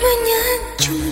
愿年初